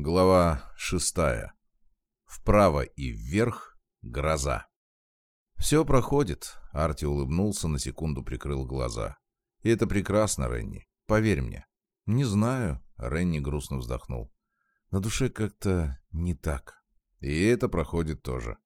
Глава шестая. Вправо и вверх гроза. «Все проходит», — Арти улыбнулся, на секунду прикрыл глаза. «И это прекрасно, Ренни. Поверь мне». «Не знаю», — Ренни грустно вздохнул. «На душе как-то не так». И это проходит тоже.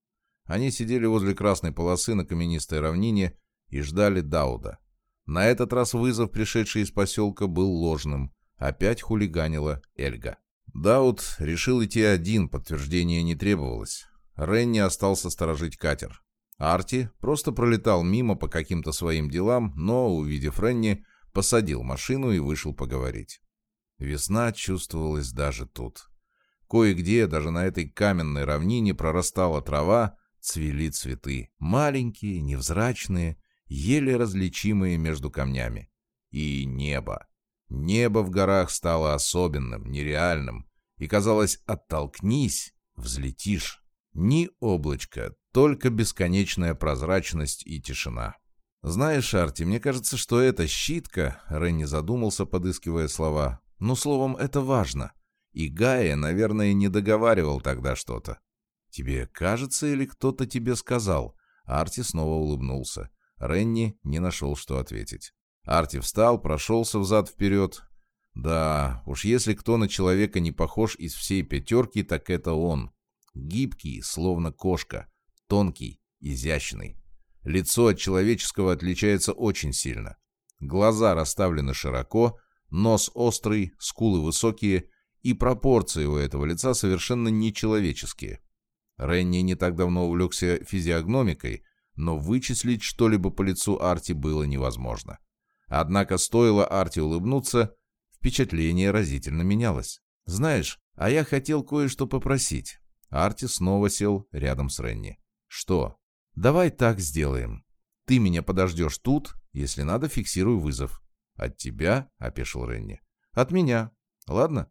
Они сидели возле красной полосы на каменистой равнине и ждали Дауда. На этот раз вызов, пришедший из поселка, был ложным. Опять хулиганила Эльга. Дауд решил идти один, подтверждения не требовалось. Ренни остался сторожить катер. Арти просто пролетал мимо по каким-то своим делам, но, увидев Ренни, посадил машину и вышел поговорить. Весна чувствовалась даже тут. Кое-где, даже на этой каменной равнине, прорастала трава, цвели цветы. Маленькие, невзрачные, еле различимые между камнями. И небо. Небо в горах стало особенным, нереальным, и, казалось, оттолкнись, взлетишь. Ни облачко, только бесконечная прозрачность и тишина. «Знаешь, Арти, мне кажется, что это щитка», — Ренни задумался, подыскивая слова. «Но словом, это важно. И Гая, наверное, не договаривал тогда что-то. Тебе кажется или кто-то тебе сказал?» Арти снова улыбнулся. Ренни не нашел, что ответить. Арти встал, прошелся взад-вперед. Да, уж если кто на человека не похож из всей пятерки, так это он. Гибкий, словно кошка. Тонкий, изящный. Лицо от человеческого отличается очень сильно. Глаза расставлены широко, нос острый, скулы высокие, и пропорции у этого лица совершенно нечеловеческие. Ренни не так давно увлекся физиогномикой, но вычислить что-либо по лицу Арти было невозможно. Однако стоило Арти улыбнуться, впечатление разительно менялось. «Знаешь, а я хотел кое-что попросить». Арти снова сел рядом с Ренни. «Что?» «Давай так сделаем. Ты меня подождешь тут, если надо, фиксируй вызов». «От тебя?» — опешил Ренни. «От меня. Ладно?»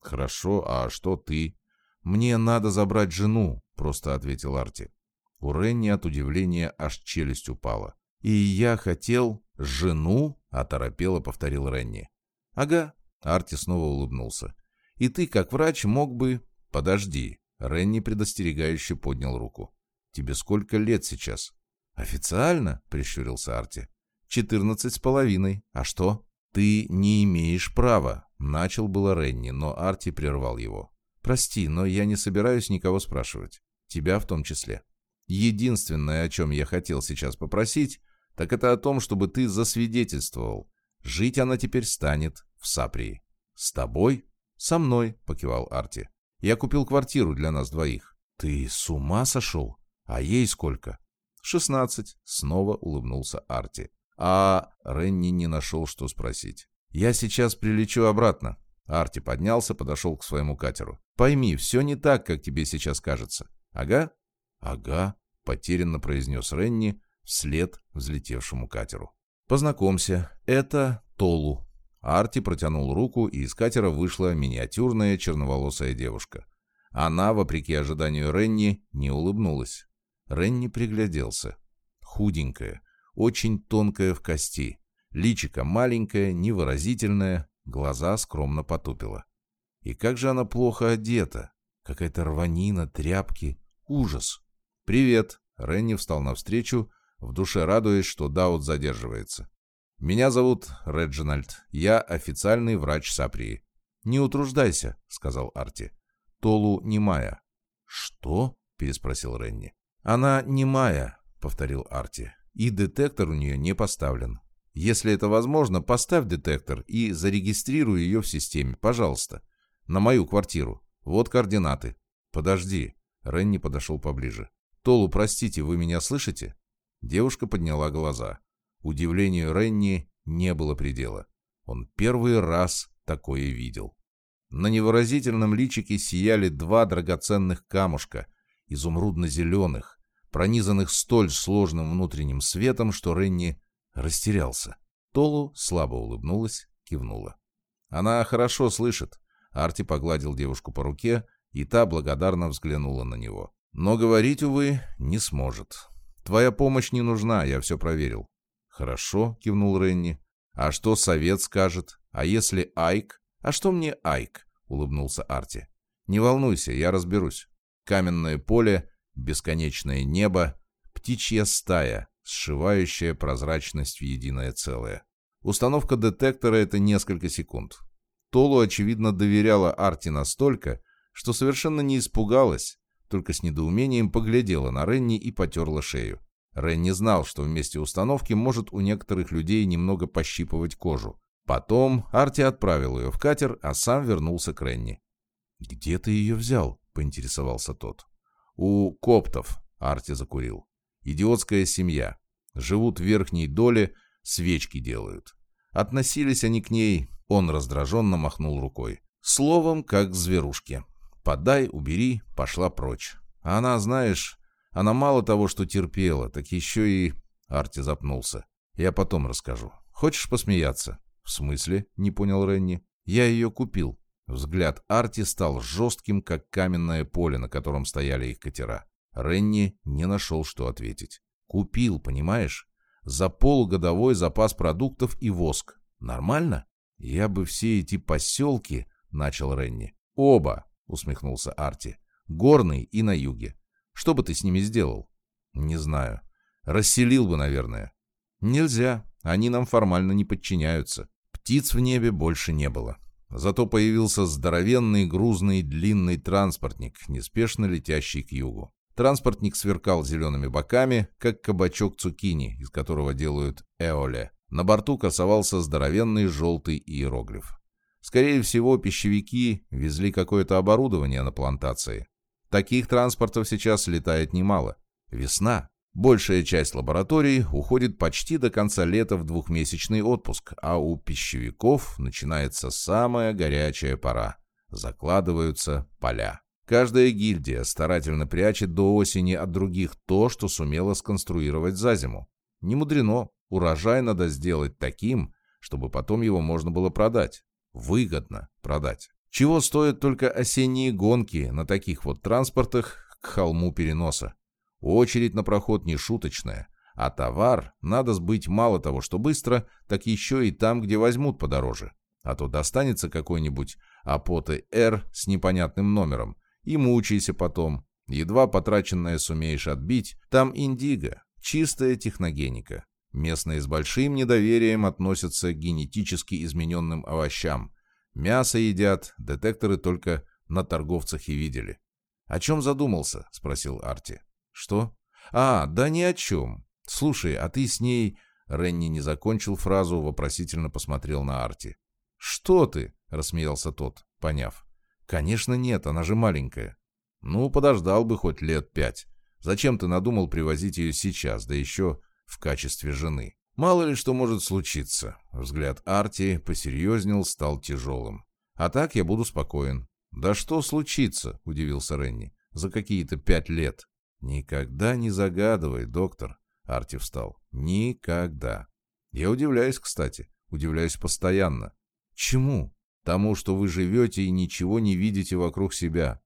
«Хорошо, а что ты?» «Мне надо забрать жену», — просто ответил Арти. У Ренни от удивления аж челюсть упала. «И я хотел...» «Жену?» — оторопело повторил Ренни. «Ага». Арти снова улыбнулся. «И ты, как врач, мог бы...» «Подожди». Ренни предостерегающе поднял руку. «Тебе сколько лет сейчас?» «Официально?» — прищурился Арти. «Четырнадцать с половиной. А что?» «Ты не имеешь права», — начал было Ренни, но Арти прервал его. «Прости, но я не собираюсь никого спрашивать. Тебя в том числе. Единственное, о чем я хотел сейчас попросить, так это о том, чтобы ты засвидетельствовал. Жить она теперь станет в Саприи. С тобой? Со мной, покивал Арти. Я купил квартиру для нас двоих. Ты с ума сошел? А ей сколько? Шестнадцать. Снова улыбнулся Арти. А Ренни не нашел, что спросить. Я сейчас прилечу обратно. Арти поднялся, подошел к своему катеру. Пойми, все не так, как тебе сейчас кажется. Ага? Ага, потерянно произнес Ренни, вслед взлетевшему катеру. «Познакомься, это Толу». Арти протянул руку, и из катера вышла миниатюрная черноволосая девушка. Она, вопреки ожиданию Ренни, не улыбнулась. Ренни пригляделся. Худенькая, очень тонкая в кости. Личико маленькое, невыразительное, глаза скромно потупила. И как же она плохо одета. Какая-то рванина, тряпки. Ужас. «Привет!» Ренни встал навстречу, в душе радуясь, что Даут задерживается. «Меня зовут Реджинальд. Я официальный врач Саприи». «Не утруждайся», — сказал Арти. «Толу немая». «Что?» — переспросил Ренни. «Она немая», — повторил Арти. «И детектор у нее не поставлен. Если это возможно, поставь детектор и зарегистрируй ее в системе, пожалуйста. На мою квартиру. Вот координаты». «Подожди». Ренни подошел поближе. «Толу, простите, вы меня слышите?» Девушка подняла глаза. Удивлению Ренни не было предела. Он первый раз такое видел. На невыразительном личике сияли два драгоценных камушка, изумрудно-зеленых, пронизанных столь сложным внутренним светом, что Ренни растерялся. Толу слабо улыбнулась, кивнула. «Она хорошо слышит», — Арти погладил девушку по руке, и та благодарно взглянула на него. «Но говорить, увы, не сможет. Твоя помощь не нужна, я все проверил». «Хорошо», — кивнул Ренни. «А что совет скажет? А если Айк?» «А что мне Айк?» — улыбнулся Арти. Не волнуйся, я разберусь. Каменное поле, бесконечное небо, птичья стая, сшивающая прозрачность в единое целое. Установка детектора — это несколько секунд. Толу, очевидно, доверяла Арти настолько, что совершенно не испугалась, только с недоумением поглядела на Ренни и потерла шею. Ренни знал, что вместе установки может у некоторых людей немного пощипывать кожу. Потом Арти отправил ее в катер, а сам вернулся к Ренни. «Где ты ее взял?» — поинтересовался тот. «У коптов», — Арти закурил. «Идиотская семья. Живут в верхней доле, свечки делают. Относились они к ней, он раздраженно махнул рукой. Словом, как зверушки. Подай, убери, пошла прочь. А она, знаешь, она мало того, что терпела, так еще и... Арти запнулся. Я потом расскажу. Хочешь посмеяться? В смысле? Не понял Ренни. Я ее купил. Взгляд Арти стал жестким, как каменное поле, на котором стояли их катера. Ренни не нашел, что ответить. Купил, понимаешь? За полугодовой запас продуктов и воск. Нормально? Я бы все эти поселки... Начал Ренни. Оба, усмехнулся Арти. Горный и на юге. Что бы ты с ними сделал? Не знаю. Расселил бы, наверное. Нельзя. Они нам формально не подчиняются. Птиц в небе больше не было. Зато появился здоровенный, грузный, длинный транспортник, неспешно летящий к югу. Транспортник сверкал зелеными боками, как кабачок цукини, из которого делают эоле. На борту красовался здоровенный желтый иероглиф. Скорее всего, пищевики везли какое-то оборудование на плантации. Таких транспортов сейчас летает немало. Весна. Большая часть лабораторий уходит почти до конца лета в двухмесячный отпуск, а у пищевиков начинается самая горячая пора. Закладываются поля. Каждая гильдия старательно прячет до осени от других то, что сумела сконструировать за зиму. Не мудрено, урожай надо сделать таким, чтобы потом его можно было продать. Выгодно продать. Чего стоят только осенние гонки на таких вот транспортах к холму переноса. Очередь на проход не шуточная, а товар надо сбыть мало того, что быстро, так еще и там, где возьмут подороже. А то достанется какой-нибудь Апоты Р с непонятным номером, и мучайся потом. Едва потраченное сумеешь отбить, там индиго, чистая техногеника. Местные с большим недоверием относятся к генетически измененным овощам. Мясо едят, детекторы только на торговцах и видели. «О чем задумался?» — спросил Арти. «Что?» «А, да ни о чем. Слушай, а ты с ней...» Ренни не закончил фразу, вопросительно посмотрел на Арти. «Что ты?» — рассмеялся тот, поняв. «Конечно нет, она же маленькая». «Ну, подождал бы хоть лет пять. Зачем ты надумал привозить ее сейчас, да еще в качестве жены. Мало ли что может случиться. Взгляд Арти посерьезнел, стал тяжелым. А так я буду спокоен. «Да что случится?» — удивился Ренни. «За какие-то пять лет». «Никогда не загадывай, доктор», — Арти встал. «Никогда». «Я удивляюсь, кстати. Удивляюсь постоянно». «Чему?» «Тому, что вы живете и ничего не видите вокруг себя.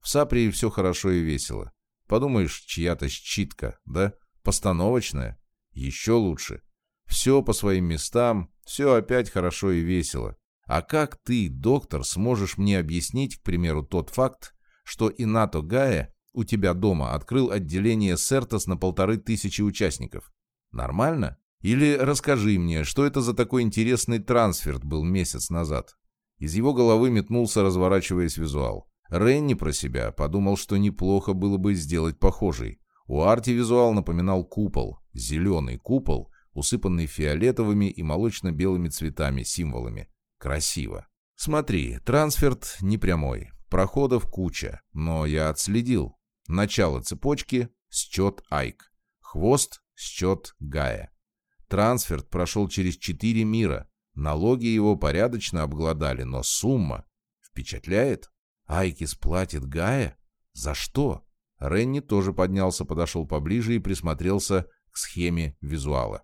В Саприи все хорошо и весело. Подумаешь, чья-то щитка, да? Постановочная. Еще лучше. Все по своим местам, все опять хорошо и весело. А как ты, доктор, сможешь мне объяснить, к примеру, тот факт, что Инато Гая у тебя дома открыл отделение Сертос на полторы тысячи участников? Нормально? Или расскажи мне, что это за такой интересный трансферт был месяц назад? Из его головы метнулся, разворачиваясь визуал. Ренни про себя подумал, что неплохо было бы сделать похожий. У Арти визуал напоминал купол, зеленый купол, усыпанный фиолетовыми и молочно-белыми цветами, символами. Красиво. Смотри, трансферт не прямой, проходов куча, но я отследил. Начало цепочки – счет Айк, хвост – счет Гая. Трансферт прошел через четыре мира, налоги его порядочно обглодали, но сумма впечатляет. Айкис платит Гая? За что? Ренни тоже поднялся, подошел поближе и присмотрелся к схеме визуала.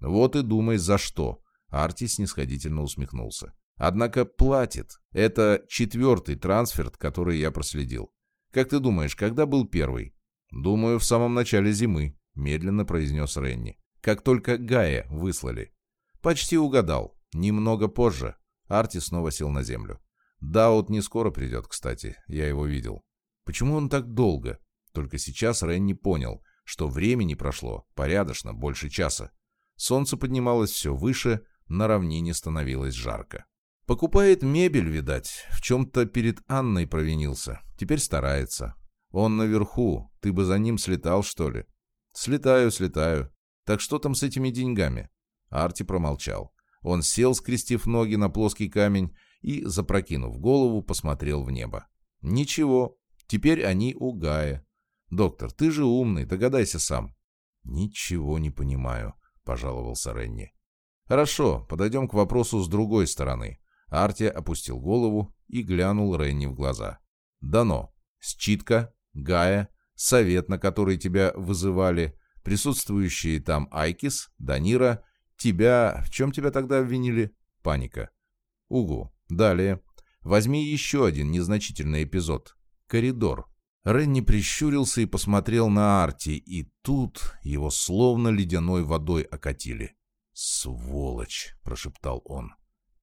«Вот и думай, за что?» Арти снисходительно усмехнулся. «Однако платит. Это четвертый трансферт, который я проследил. Как ты думаешь, когда был первый?» «Думаю, в самом начале зимы», — медленно произнес Ренни. «Как только Гая выслали». «Почти угадал. Немного позже». Арти снова сел на землю. Даут не скоро придет, кстати, я его видел. Почему он так долго? Только сейчас Ренни понял, что времени прошло порядочно, больше часа. Солнце поднималось все выше, на равнине становилось жарко. Покупает мебель, видать, в чем-то перед Анной провинился. Теперь старается. Он наверху, ты бы за ним слетал, что ли? Слетаю, слетаю. Так что там с этими деньгами? Арти промолчал. Он сел, скрестив ноги на плоский камень и, запрокинув голову, посмотрел в небо. Ничего, теперь они у Гая. Доктор, ты же умный, догадайся сам. Ничего не понимаю, пожаловался Ренни. Хорошо, подойдем к вопросу с другой стороны. Арти опустил голову и глянул Ренни в глаза. «Дано. Считка, Гая, совет, на который тебя вызывали, присутствующие там Айкис, Данира, тебя... В чем тебя тогда обвинили? Паника. Угу. Далее. Возьми еще один незначительный эпизод. Коридор. Ренни прищурился и посмотрел на Арти, и тут его словно ледяной водой окатили. «Сволочь!» — прошептал он.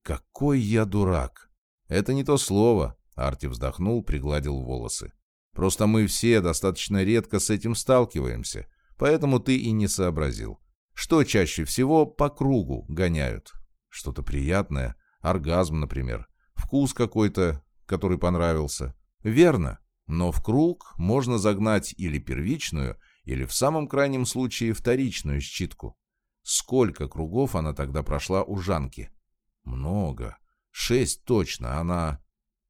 «Какой я дурак!» «Это не то слово», — Арти вздохнул, пригладил волосы. «Просто мы все достаточно редко с этим сталкиваемся, поэтому ты и не сообразил. Что чаще всего по кругу гоняют? Что-то приятное, оргазм, например, вкус какой-то, который понравился. Верно, но в круг можно загнать или первичную, или в самом крайнем случае вторичную щитку. Сколько кругов она тогда прошла у Жанки? Много. Шесть точно. Она...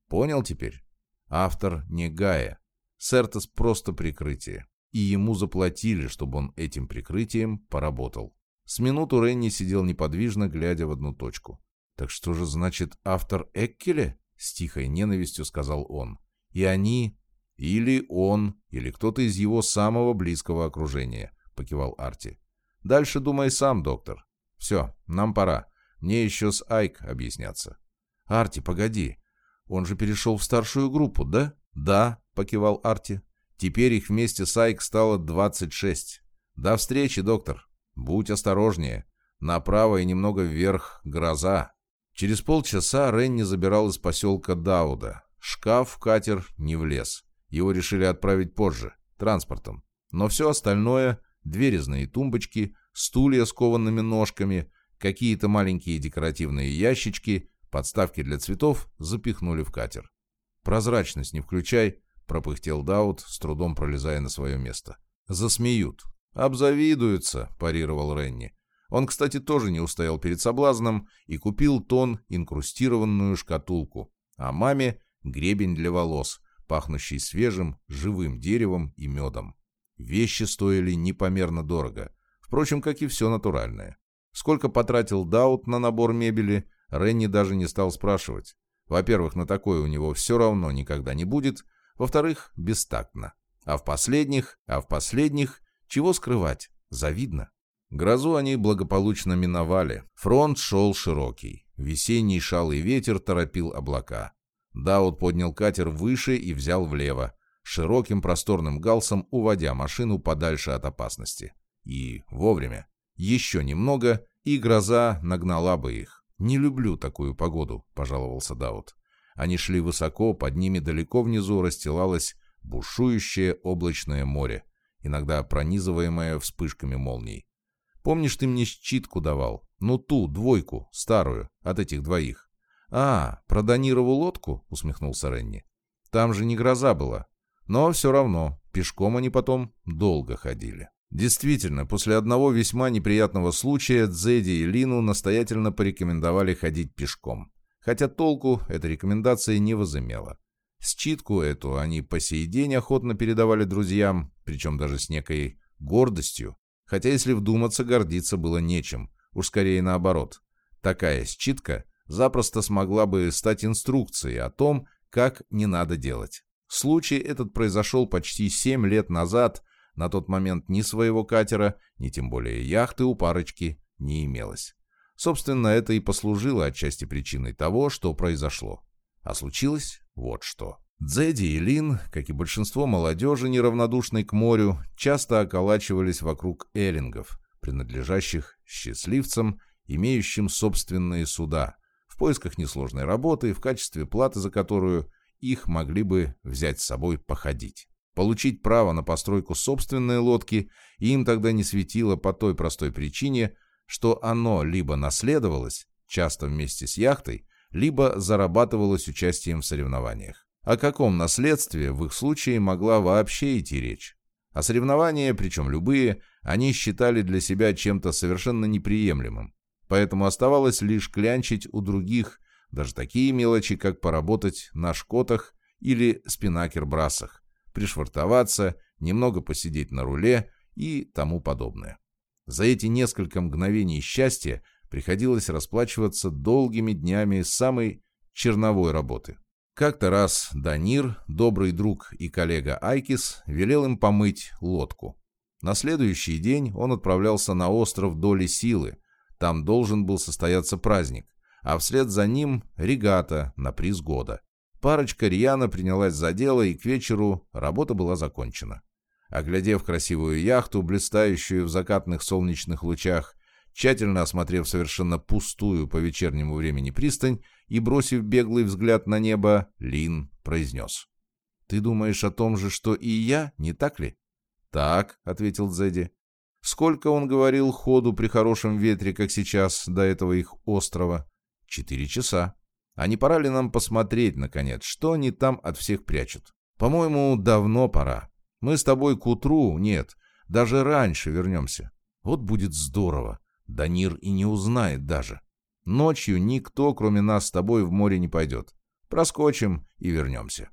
Понял теперь? Автор не Гая. Сертос просто прикрытие. И ему заплатили, чтобы он этим прикрытием поработал. С минуту Ренни сидел неподвижно, глядя в одну точку. «Так что же значит автор Эккеле?» — с тихой ненавистью сказал он. «И они...» «Или он, или кто-то из его самого близкого окружения», — покивал Арти. «Дальше думай сам, доктор. Все, нам пора. Мне еще с Айк объясняться. Арти, погоди. Он же перешел в старшую группу, да? Да, покивал Арти. Теперь их вместе с Айк стало 26. До встречи, доктор. Будь осторожнее. Направо и немного вверх гроза. Через полчаса Ренни забирал из поселка Дауда. Шкаф катер не влез. Его решили отправить позже, транспортом. Но все остальное — две резные тумбочки, стулья с коваными ножками — Какие-то маленькие декоративные ящички, подставки для цветов запихнули в катер. «Прозрачность не включай», — пропыхтел Даут, с трудом пролезая на свое место. «Засмеют». «Обзавидуются», — парировал Ренни. Он, кстати, тоже не устоял перед соблазном и купил тон инкрустированную шкатулку, а маме — гребень для волос, пахнущий свежим, живым деревом и медом. Вещи стоили непомерно дорого, впрочем, как и все натуральное. Сколько потратил Даут на набор мебели, Ренни даже не стал спрашивать. Во-первых, на такое у него все равно никогда не будет. Во-вторых, бестактно. А в последних, а в последних, чего скрывать, завидно. Грозу они благополучно миновали. Фронт шел широкий. Весенний шалый ветер торопил облака. Даут поднял катер выше и взял влево, широким просторным галсом уводя машину подальше от опасности. И вовремя. Еще немного, и гроза нагнала бы их. «Не люблю такую погоду», — пожаловался Даут. Они шли высоко, под ними далеко внизу расстилалось бушующее облачное море, иногда пронизываемое вспышками молний. «Помнишь, ты мне щитку давал? Ну ту, двойку, старую, от этих двоих». «А, про Данирову лодку?» — усмехнулся Ренни. «Там же не гроза была. Но все равно, пешком они потом долго ходили». Действительно, после одного весьма неприятного случая Дзеди и Лину настоятельно порекомендовали ходить пешком. Хотя толку эта рекомендация не возымела. Считку эту они по сей день охотно передавали друзьям, причем даже с некой гордостью. Хотя, если вдуматься, гордиться было нечем. Уж скорее наоборот. Такая считка запросто смогла бы стать инструкцией о том, как не надо делать. Случай этот произошел почти семь лет назад на тот момент ни своего катера, ни тем более яхты у парочки не имелось. Собственно, это и послужило отчасти причиной того, что произошло. А случилось вот что. Дзеди и Лин, как и большинство молодежи, неравнодушной к морю, часто околачивались вокруг эллингов, принадлежащих счастливцам, имеющим собственные суда, поисках несложной работы, в качестве платы за которую их могли бы взять с собой походить. Получить право на постройку собственной лодки им тогда не светило по той простой причине, что оно либо наследовалось, часто вместе с яхтой, либо зарабатывалось участием в соревнованиях. О каком наследстве в их случае могла вообще идти речь? А соревнования, причем любые, они считали для себя чем-то совершенно неприемлемым. Поэтому оставалось лишь клянчить у других даже такие мелочи, как поработать на шкотах или спинакер-брасах, пришвартоваться, немного посидеть на руле и тому подобное. За эти несколько мгновений счастья приходилось расплачиваться долгими днями самой черновой работы. Как-то раз Данир, добрый друг и коллега Айкис, велел им помыть лодку. На следующий день он отправлялся на остров Доли Силы. Там должен был состояться праздник, а вслед за ним регата на приз года. Парочка рьяно принялась за дело, и к вечеру работа была закончена. Оглядев красивую яхту, блистающую в закатных солнечных лучах, тщательно осмотрев совершенно пустую по вечернему времени пристань и бросив беглый взгляд на небо, Лин произнес. «Ты думаешь о том же, что и я, не так ли?» «Так», — ответил Дзеди. «Сколько, он говорил, ходу при хорошем ветре, как сейчас, до этого их острова?» «Четыре часа. А не пора ли нам посмотреть, наконец, что они там от всех прячут?» «По-моему, давно пора. Мы с тобой к утру, нет, даже раньше вернемся. Вот будет здорово. Данир и не узнает даже. Ночью никто, кроме нас с тобой, в море не пойдет. Проскочим и вернемся.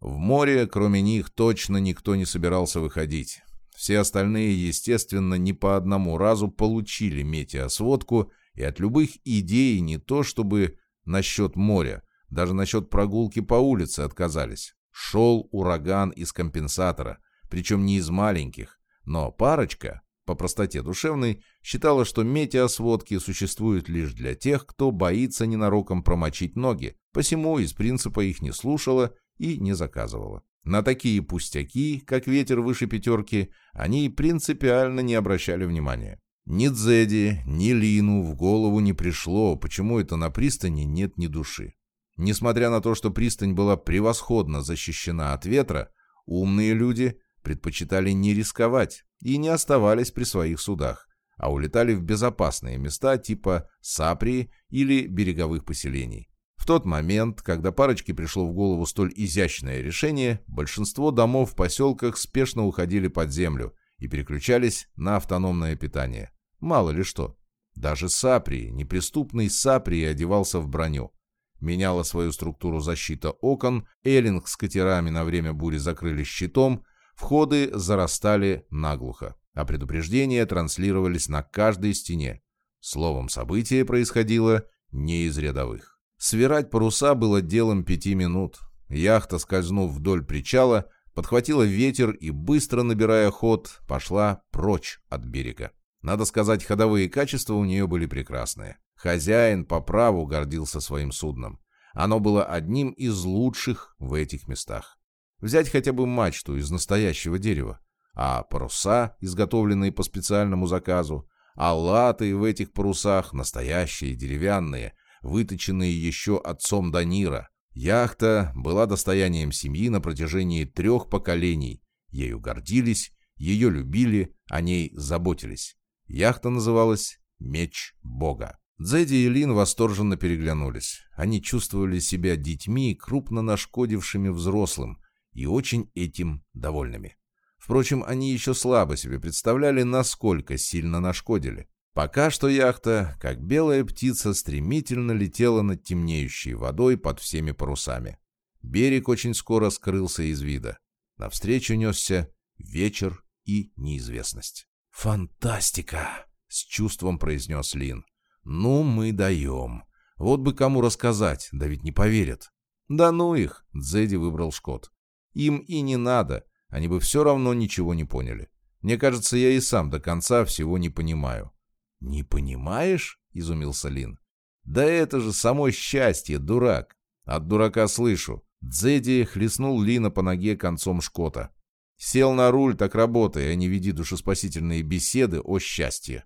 В море, кроме них, точно никто не собирался выходить. Все остальные, естественно, не по одному разу получили метеосводку и от любых идей не то чтобы насчет моря, даже насчет прогулки по улице отказались. Шел ураган из компенсатора, причем не из маленьких, но парочка, по простоте душевной, считала, что метеосводки существуют лишь для тех, кто боится ненароком промочить ноги, посему из принципа их не слушала и не заказывала. На такие пустяки, как ветер выше пятерки, они принципиально не обращали внимания. Ни Дзеди, ни Лину в голову не пришло, почему это на пристани нет ни души. Несмотря на то, что пристань была превосходно защищена от ветра, умные люди предпочитали не рисковать и не оставались при своих судах, а улетали в безопасные места типа Саприи или береговых поселений. В тот момент, когда парочке пришло в голову столь изящное решение, большинство домов в поселках спешно уходили под землю и переключались на автономное питание. Мало ли что. Даже Саприи, неприступный Саприи одевался в броню. Меняла свою структуру защита окон, Эллинг с катерами на время бури закрыли щитом, Входы зарастали наглухо, а предупреждения транслировались на каждой стене. Словом, событие происходило не из рядовых. Свирать паруса было делом пяти минут. Яхта, скользнув вдоль причала, подхватила ветер и, быстро набирая ход, пошла прочь от берега. Надо сказать, ходовые качества у нее были прекрасные. Хозяин по праву гордился своим судном. Оно было одним из лучших в этих местах. Взять хотя бы мачту из настоящего дерева, а паруса, изготовленные по специальному заказу, а латы в этих парусах настоящие, деревянные, выточенные еще отцом Данира. Яхта была достоянием семьи на протяжении трех поколений. Ею гордились, ее любили, о ней заботились. Яхта называлась «Меч Бога». Дзеди и Лин восторженно переглянулись. Они чувствовали себя детьми, крупно нашкодившими взрослым, и очень этим довольными. Впрочем, они еще слабо себе представляли, насколько сильно нашкодили. Пока что яхта, как белая птица, стремительно летела над темнеющей водой под всеми парусами. Берег очень скоро скрылся из вида. Навстречу несся вечер и неизвестность. «Фантастика!» — с чувством произнес Лин. «Ну, мы даем. Вот бы кому рассказать, да ведь не поверят». «Да ну их!» — Дзеди выбрал Шкот. Им и не надо, они бы все равно ничего не поняли. Мне кажется, я и сам до конца всего не понимаю». «Не понимаешь?» — изумился Лин. «Да это же само счастье, дурак!» «От дурака слышу». Дзеди хлестнул Лина по ноге концом шкота. «Сел на руль, так работай, а не веди душеспасительные беседы о счастье».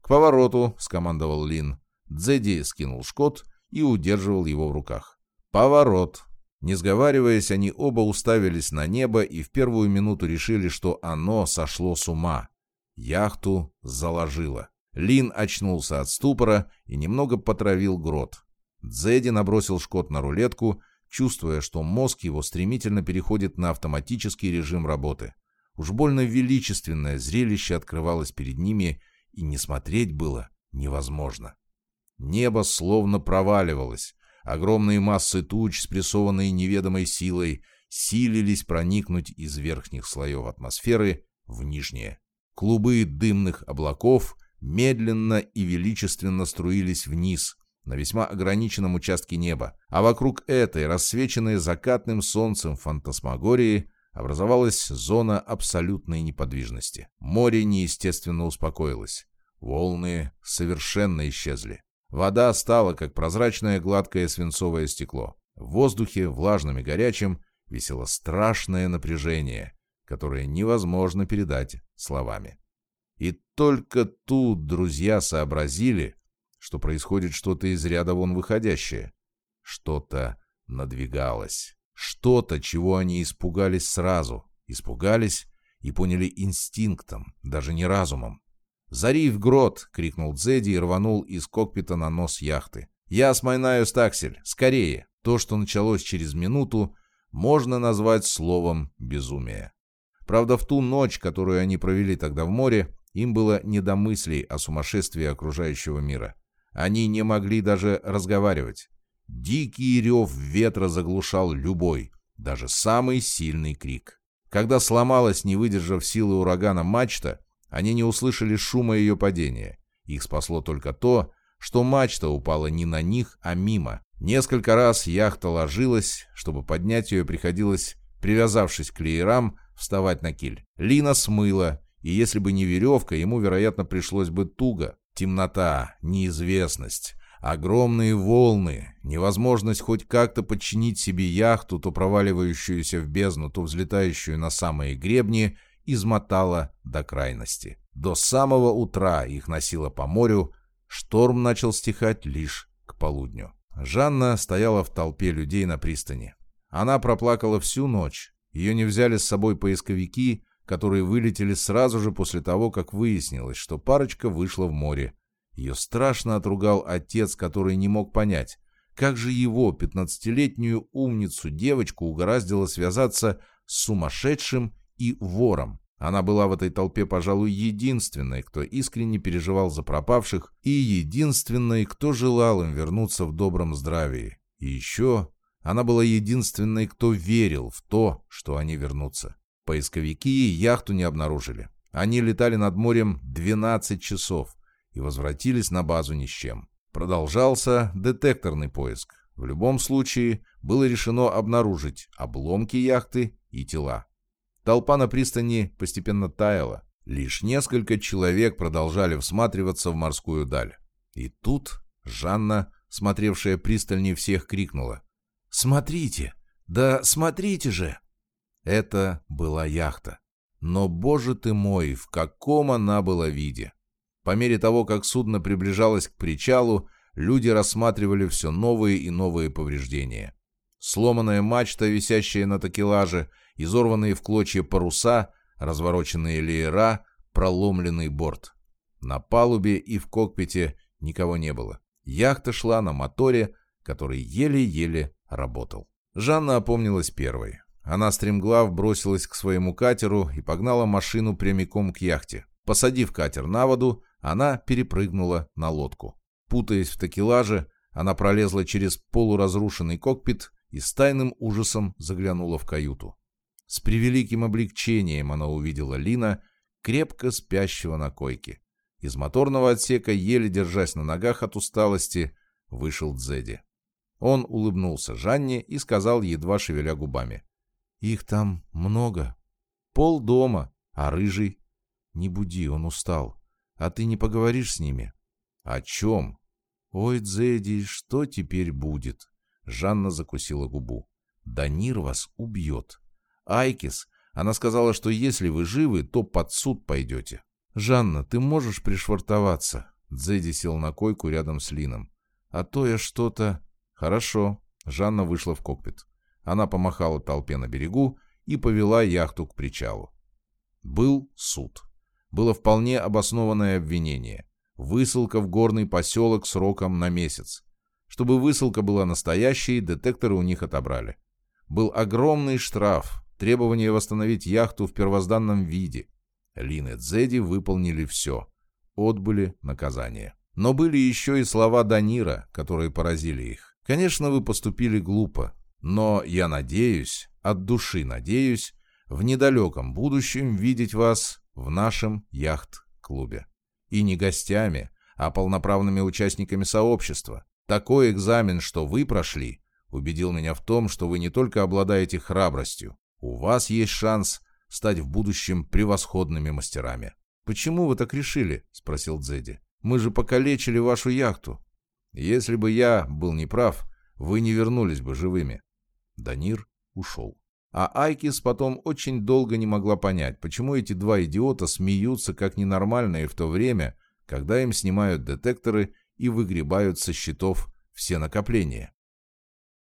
«К повороту», — скомандовал Лин. Дзеди скинул шкот и удерживал его в руках. Поворот. Не сговариваясь, они оба уставились на небо и в первую минуту решили, что оно сошло с ума. Яхту заложило. Лин очнулся от ступора и немного потравил грот. Дзеди набросил шкот на рулетку, чувствуя, что мозг его стремительно переходит на автоматический режим работы. Уж больно величественное зрелище открывалось перед ними, и не смотреть было невозможно. Небо словно проваливалось. Огромные массы туч, спрессованные неведомой силой, силились проникнуть из верхних слоев атмосферы в нижние. Клубы дымных облаков медленно и величественно струились вниз, на весьма ограниченном участке неба, а вокруг этой, рассвеченной закатным солнцем фантасмагории, образовалась зона абсолютной неподвижности. Море неестественно успокоилось. Волны совершенно исчезли. Вода стала, как прозрачное гладкое свинцовое стекло. В воздухе, влажным и горячим, висело страшное напряжение, которое невозможно передать словами. И только тут друзья сообразили, что происходит что-то из ряда вон выходящее. Что-то надвигалось. Что-то, чего они испугались сразу. Испугались и поняли инстинктом, даже не разумом. «Зари в грот!» — крикнул Дзеди и рванул из кокпита на нос яхты. «Я смайнаю стаксель! Скорее!» То, что началось через минуту, можно назвать словом «безумие». Правда, в ту ночь, которую они провели тогда в море, им было не до мыслей о сумасшествии окружающего мира. Они не могли даже разговаривать. Дикий рев ветра заглушал любой, даже самый сильный крик. Когда сломалась, не выдержав силы урагана, мачта, они не услышали шума ее падения. Их спасло только то, что мачта упала не на них, а мимо. Несколько раз яхта ложилась, чтобы поднять ее приходилось, привязавшись к леерам, вставать на киль. Лина смыла, и если бы не веревка, ему, вероятно, пришлось бы туго. Темнота, неизвестность, огромные волны, невозможность хоть как-то подчинить себе яхту, то проваливающуюся в бездну, то взлетающую на самые гребни, измотала до крайности. До самого утра их носило по морю, шторм начал стихать лишь к полудню. Жанна стояла в толпе людей на пристани. Она проплакала всю ночь. Ее не взяли с собой поисковики, которые вылетели сразу же после того, как выяснилось, что парочка вышла в море. Ее страшно отругал отец, который не мог понять, как же его, пятнадцатилетнюю умницу, девочку угораздило связаться с сумасшедшим и вором. Она была в этой толпе, пожалуй, единственной, кто искренне переживал за пропавших, и единственной, кто желал им вернуться в добром здравии. И еще она была единственной, кто верил в то, что они вернутся. Поисковики яхту не обнаружили. Они летали над морем 12 часов и возвратились на базу ни с чем. Продолжался детекторный поиск. В любом случае было решено обнаружить обломки яхты и тела. Толпа на пристани постепенно таяла. Лишь несколько человек продолжали всматриваться в морскую даль. И тут Жанна, смотревшая пристальнее всех, крикнула. «Смотрите! Да смотрите же!» Это была яхта. Но, боже ты мой, в каком она была виде! По мере того, как судно приближалось к причалу, люди рассматривали все новые и новые повреждения. Сломанная мачта, висящая на такелаже, изорванные в клочья паруса, развороченные леера, проломленный борт. На палубе и в кокпите никого не было. Яхта шла на моторе, который еле-еле работал. Жанна опомнилась первой. Она стремглав бросилась к своему катеру и погнала машину прямиком к яхте. Посадив катер на воду, она перепрыгнула на лодку. Путаясь в такелаже, она пролезла через полуразрушенный кокпит и с тайным ужасом заглянула в каюту. С превеликим облегчением она увидела Лина, крепко спящего на койке. Из моторного отсека, еле держась на ногах от усталости, вышел Дзеди. Он улыбнулся Жанне и сказал, едва шевеля губами. Их там много. Пол дома, а рыжий? Не буди, он устал. А ты не поговоришь с ними? О чем? Ой, Дзеди, что теперь будет? Жанна закусила губу. Данир вас убьет. Айкис, она сказала, что если вы живы, то под суд пойдете. Жанна, ты можешь пришвартоваться? Дзеди сел на койку рядом с Лином. А то я что-то... Хорошо. Жанна вышла в кокпит. Она помахала толпе на берегу и повела яхту к причалу. Был суд. Было вполне обоснованное обвинение. Высылка в горный поселок сроком на месяц. Чтобы высылка была настоящей, детекторы у них отобрали. Был огромный штраф, требование восстановить яхту в первозданном виде. Лин и Дзеди выполнили все. Отбыли наказание. Но были еще и слова Данира, которые поразили их. Конечно, вы поступили глупо, но я надеюсь, от души надеюсь, в недалеком будущем видеть вас в нашем яхт-клубе. И не гостями, а полноправными участниками сообщества. Такой экзамен, что вы прошли, убедил меня в том, что вы не только обладаете храбростью, у вас есть шанс стать в будущем превосходными мастерами. «Почему вы так решили?» — спросил Дзеди. «Мы же покалечили вашу яхту. Если бы я был неправ, вы не вернулись бы живыми». Данир ушел. А Айкис потом очень долго не могла понять, почему эти два идиота смеются как ненормальные в то время, когда им снимают детекторы и выгребают со счетов все накопления.